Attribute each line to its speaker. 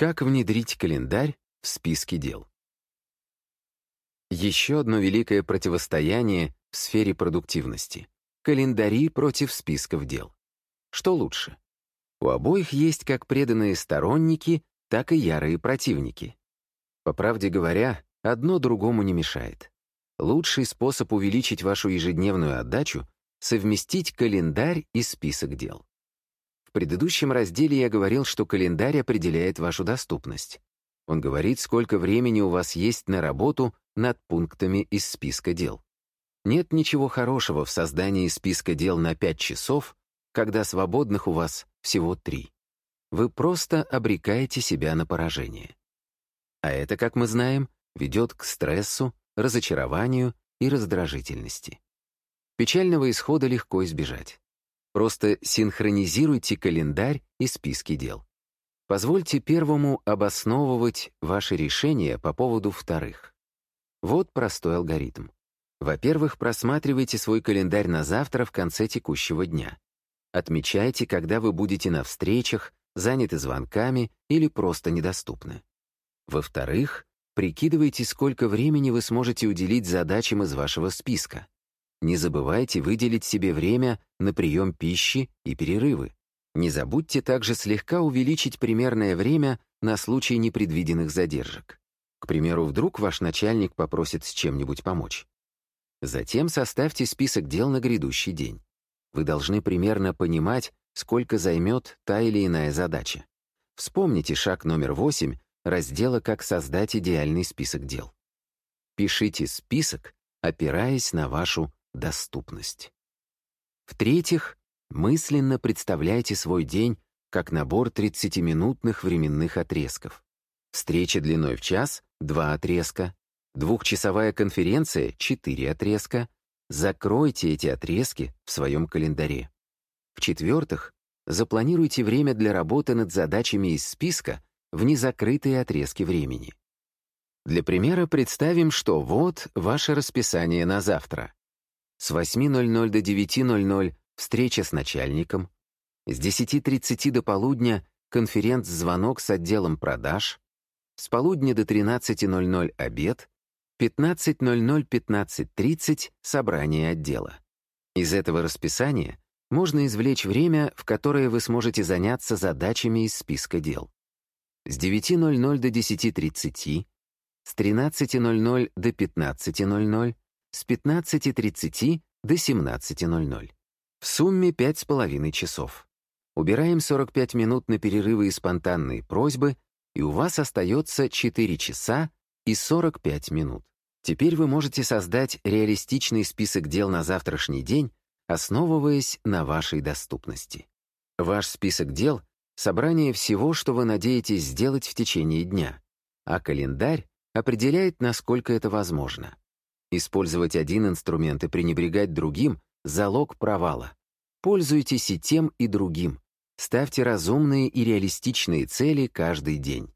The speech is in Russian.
Speaker 1: Как внедрить календарь в списки дел? Еще одно великое противостояние в сфере продуктивности — календари против списков дел. Что лучше? У обоих есть как преданные сторонники, так и ярые противники. По правде говоря, одно другому не мешает. Лучший способ увеличить вашу ежедневную отдачу — совместить календарь и список дел. В предыдущем разделе я говорил, что календарь определяет вашу доступность. Он говорит, сколько времени у вас есть на работу над пунктами из списка дел. Нет ничего хорошего в создании списка дел на 5 часов, когда свободных у вас всего 3. Вы просто обрекаете себя на поражение. А это, как мы знаем, ведет к стрессу, разочарованию и раздражительности. Печального исхода легко избежать. Просто синхронизируйте календарь и списки дел. Позвольте первому обосновывать ваши решения по поводу вторых. Вот простой алгоритм. Во-первых, просматривайте свой календарь на завтра в конце текущего дня. Отмечайте, когда вы будете на встречах, заняты звонками или просто недоступны. Во-вторых, Прикидывайте, сколько времени вы сможете уделить задачам из вашего списка. Не забывайте выделить себе время на прием пищи и перерывы. Не забудьте также слегка увеличить примерное время на случай непредвиденных задержек. К примеру, вдруг ваш начальник попросит с чем-нибудь помочь. Затем составьте список дел на грядущий день. Вы должны примерно понимать, сколько займет та или иная задача. Вспомните шаг номер 8 раздела «Как создать идеальный список дел». Пишите список, опираясь на вашу доступность. В-третьих, мысленно представляйте свой день как набор 30-минутных временных отрезков. Встреча длиной в час — два отрезка, двухчасовая конференция — четыре отрезка. Закройте эти отрезки в своем календаре. В-четвертых, запланируйте время для работы над задачами из списка в незакрытые отрезки времени. Для примера представим, что вот ваше расписание на завтра. С 8.00 до 9.00 встреча с начальником, с 10.30 до полудня конференц-звонок с отделом продаж, с полудня до 13.00 обед, 15.00-15.30 собрание отдела. Из этого расписания можно извлечь время, в которое вы сможете заняться задачами из списка дел. С 9.00 до 10.30, с 13.00 до 15.00, с 15.30 до 17.00. В сумме 5,5 часов. Убираем 45 минут на перерывы и спонтанные просьбы, и у вас остается 4 часа и 45 минут. Теперь вы можете создать реалистичный список дел на завтрашний день, основываясь на вашей доступности. Ваш список дел собрание всего, что вы надеетесь сделать в течение дня, а календарь определяет, насколько это возможно. Использовать один инструмент и пренебрегать другим — залог провала. Пользуйтесь и тем, и другим. Ставьте разумные и реалистичные цели каждый день.